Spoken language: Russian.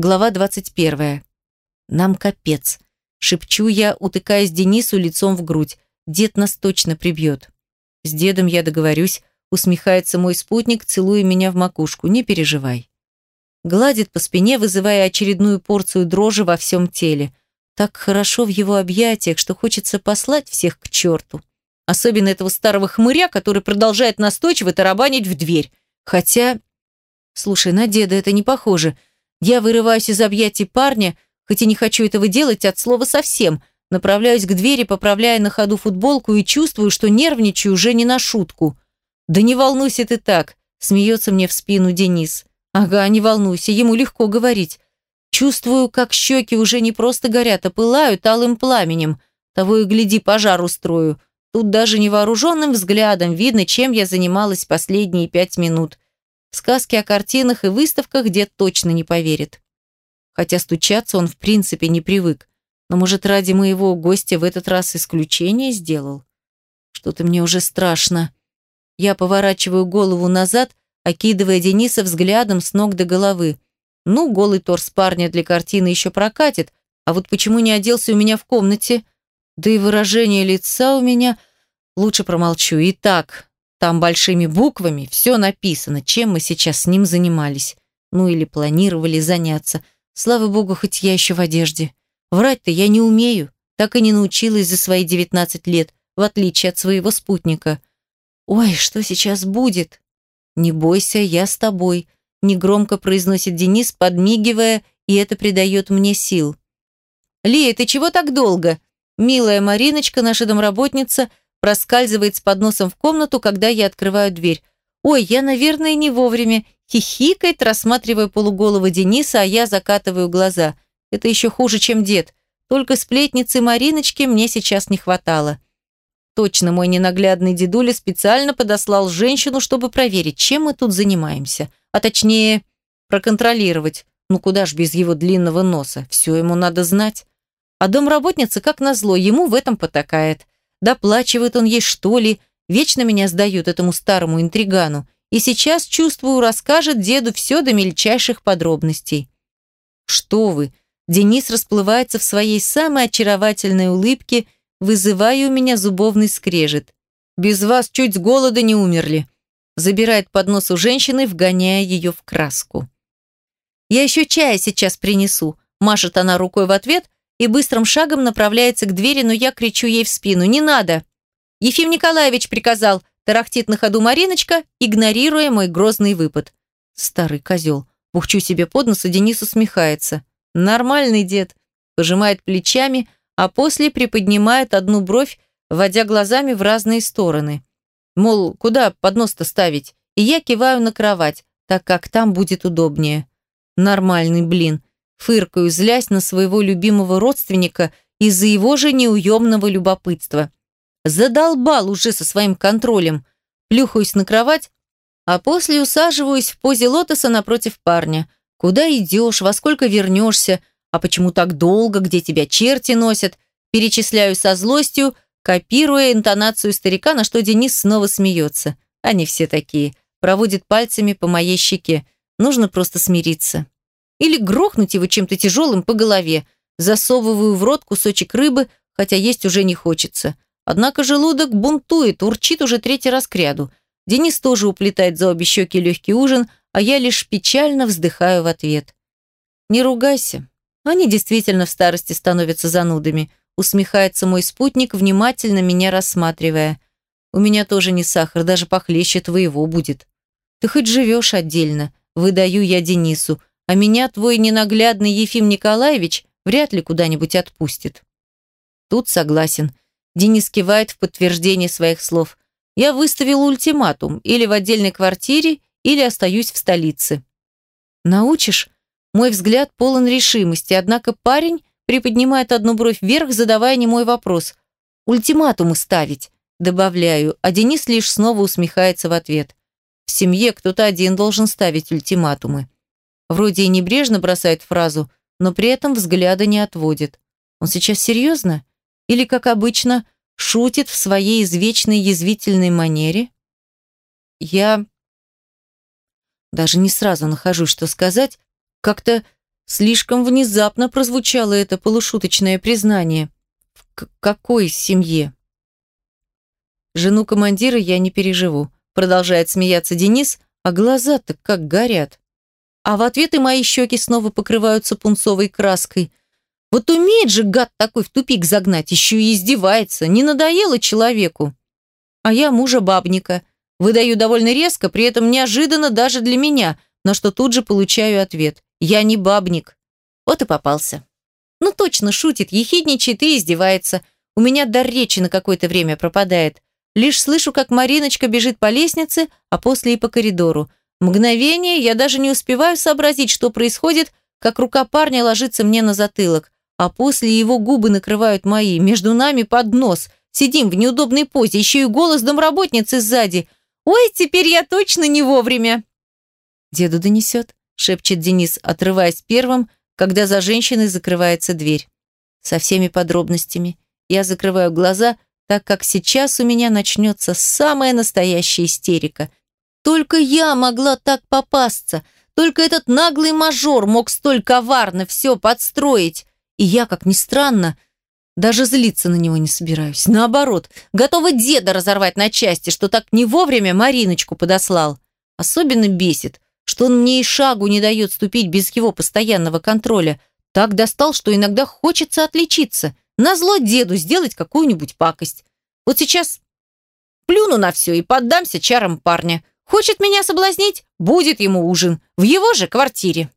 Глава 21. Нам капец. Шепчу я, утыкаясь Денису лицом в грудь. Дед нас точно прибьет. С дедом я договорюсь, усмехается мой спутник, целуя меня в макушку. Не переживай. Гладит по спине, вызывая очередную порцию дрожи во всем теле. Так хорошо в его объятиях, что хочется послать всех к черту. Особенно этого старого хмыря, который продолжает настойчиво тарабанить в дверь. Хотя... Слушай, на деда это не похоже. Я вырываюсь из объятий парня, хоть и не хочу этого делать от слова совсем. Направляюсь к двери, поправляя на ходу футболку и чувствую, что нервничаю уже не на шутку. «Да не волнуйся ты так», – смеется мне в спину Денис. «Ага, не волнуйся, ему легко говорить. Чувствую, как щеки уже не просто горят, а пылают алым пламенем. Того и гляди, пожар устрою. Тут даже невооруженным взглядом видно, чем я занималась последние пять минут. Сказки о картинах и выставках дед точно не поверит. Хотя стучаться он в принципе не привык. Но, может, ради моего гостя в этот раз исключение сделал? Что-то мне уже страшно. Я поворачиваю голову назад, окидывая Дениса взглядом с ног до головы. Ну, голый торс парня для картины еще прокатит, а вот почему не оделся у меня в комнате? Да и выражение лица у меня... Лучше промолчу. Итак, там большими буквами все написано, чем мы сейчас с ним занимались. Ну или планировали заняться. Слава богу, хоть я еще в одежде. Врать-то я не умею. Так и не научилась за свои 19 лет, в отличие от своего спутника. Ой, что сейчас будет? Не бойся, я с тобой. Негромко произносит Денис, подмигивая, и это придает мне сил. «Лия, ты чего так долго?» Милая Мариночка, наша домработница, проскальзывает с подносом в комнату, когда я открываю дверь. «Ой, я, наверное, не вовремя», хихикает, рассматривая полуголого Дениса, а я закатываю глаза. Это еще хуже, чем дед. Только сплетницы Мариночки мне сейчас не хватало. Точно, мой ненаглядный дедуля специально подослал женщину, чтобы проверить, чем мы тут занимаемся. А точнее, проконтролировать. Ну куда ж без его длинного носа? Все ему надо знать. А домработница, как назло, ему в этом потакает. Доплачивает он ей, что ли? Вечно меня сдают этому старому интригану. И сейчас, чувствую, расскажет деду все до мельчайших подробностей. Что вы? Денис расплывается в своей самой очаровательной улыбке, вызывая у меня зубовный скрежет. Без вас чуть с голода не умерли. Забирает поднос у женщины, вгоняя ее в краску. Я еще чая сейчас принесу. Машет она рукой в ответ, и быстрым шагом направляется к двери, но я кричу ей в спину «Не надо!» «Ефим Николаевич приказал!» Тарахтит на ходу Мариночка, игнорируя мой грозный выпад. Старый козел. Бухчу себе под нос, и Денис усмехается. Нормальный дед. Пожимает плечами, а после приподнимает одну бровь, водя глазами в разные стороны. Мол, куда поднос-то ставить? И я киваю на кровать, так как там будет удобнее. Нормальный блин. Фыркаю, злясь на своего любимого родственника из-за его же неуемного любопытства. Задолбал уже со своим контролем. Плюхаюсь на кровать, а после усаживаюсь в позе лотоса напротив парня. Куда идешь, во сколько вернешься, а почему так долго, где тебя черти носят? Перечисляю со злостью, копируя интонацию старика, на что Денис снова смеется. Они все такие. Проводит пальцами по моей щеке. Нужно просто смириться. Или грохнуть его чем-то тяжелым по голове. Засовываю в рот кусочек рыбы, хотя есть уже не хочется. Однако желудок бунтует, урчит уже третий раз к ряду. Денис тоже уплетает за обе щеки легкий ужин, а я лишь печально вздыхаю в ответ. «Не ругайся. Они действительно в старости становятся занудами», усмехается мой спутник, внимательно меня рассматривая. «У меня тоже не сахар, даже похлеще твоего будет. Ты хоть живешь отдельно, выдаю я Денису, а меня твой ненаглядный Ефим Николаевич вряд ли куда-нибудь отпустит. Тут согласен. Денис кивает в подтверждение своих слов. Я выставил ультиматум, или в отдельной квартире, или остаюсь в столице. Научишь? Мой взгляд полон решимости, однако парень приподнимает одну бровь вверх, задавая немой вопрос. Ультиматумы ставить, добавляю, а Денис лишь снова усмехается в ответ. В семье кто-то один должен ставить ультиматумы. Вроде и небрежно бросает фразу, но при этом взгляда не отводит. Он сейчас серьезно? Или, как обычно, шутит в своей извечной язвительной манере? Я даже не сразу нахожу, что сказать. Как-то Слишком внезапно прозвучало это полушуточное признание. В какой семье? Жену командира я не переживу. Продолжает смеяться Денис, а глаза-то как горят. А в ответ и мои щеки снова покрываются пунцовой краской. Вот умеет же гад такой в тупик загнать, еще и издевается. Не надоело человеку. А я мужа бабника. Выдаю довольно резко, при этом неожиданно даже для меня, на что тут же получаю ответ. Я не бабник. Вот и попался. Ну точно, шутит, ехидничает и издевается. У меня дар речи на какое-то время пропадает. Лишь слышу, как Мариночка бежит по лестнице, а после и по коридору. Мгновение я даже не успеваю сообразить, что происходит, как рука парня ложится мне на затылок, а после его губы накрывают мои, между нами под нос. Сидим в неудобной позе, еще и голос домработницы сзади. «Ой, теперь я точно не вовремя!» «Деду донесет», — шепчет Денис, отрываясь первым, когда за женщиной закрывается дверь. Со всеми подробностями. Я закрываю глаза, так как сейчас у меня начнется самая настоящая истерика. Только я могла так попасться. Только этот наглый мажор мог столь коварно все подстроить. И я, как ни странно, даже злиться на него не собираюсь. Наоборот, готова деда разорвать на части, что так не вовремя Мариночку подослал. Особенно бесит, что он мне и шагу не дает ступить без его постоянного контроля. Так достал, что иногда хочется отличиться. Назло деду сделать какую-нибудь пакость. Вот сейчас плюну на все и поддамся чарам парня. Хочет меня соблазнить? Будет ему ужин. В его же квартире.